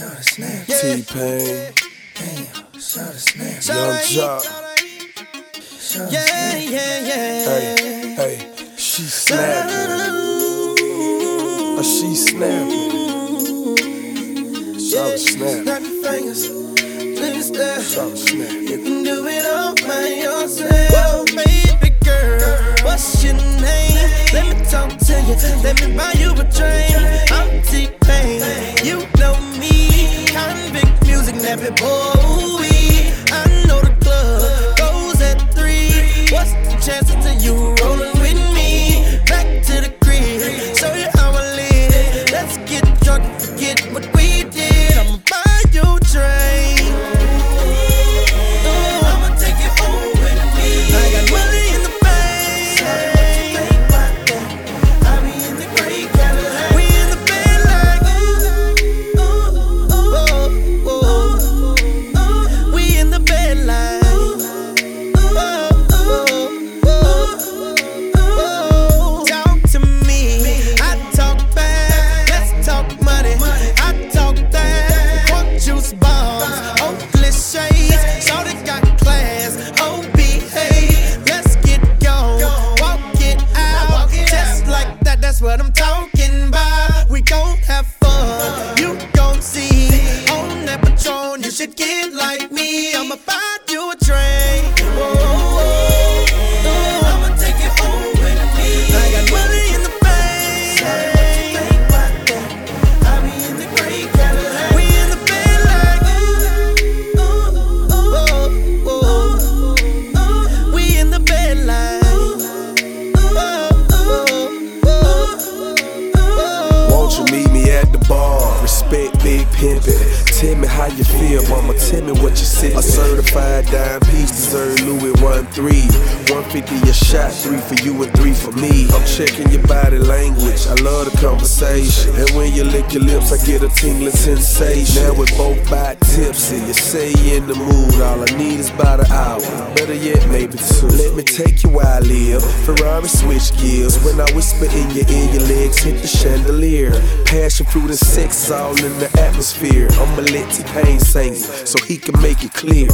T-Pain, Yung Joc. Yeah, yeah, yeah. Hey, hey, she snapping. Oh, she snapping. Shout snapping. Snap your fingers. Please step. Shout snapping. You what I'm talking Pimpin'. Tell me how you feel, mama. Tell me what you see. A certified dime piece deserve Louis one three. 150 a shot, three for you and three for me. I'm checking your body language. I love the conversation. And when you lick your lips, I get a tingling sensation. Now we're both by tipsy. You say you in the mood. All I need is about an hour. Better yet, maybe two. Let me take you where I live. Ferrari switch gears. When I whisper in your ear, your legs hit the chandelier. Passion fruit and sex all in the atmosphere. I'ma let T-Pain sing so he can make it clear.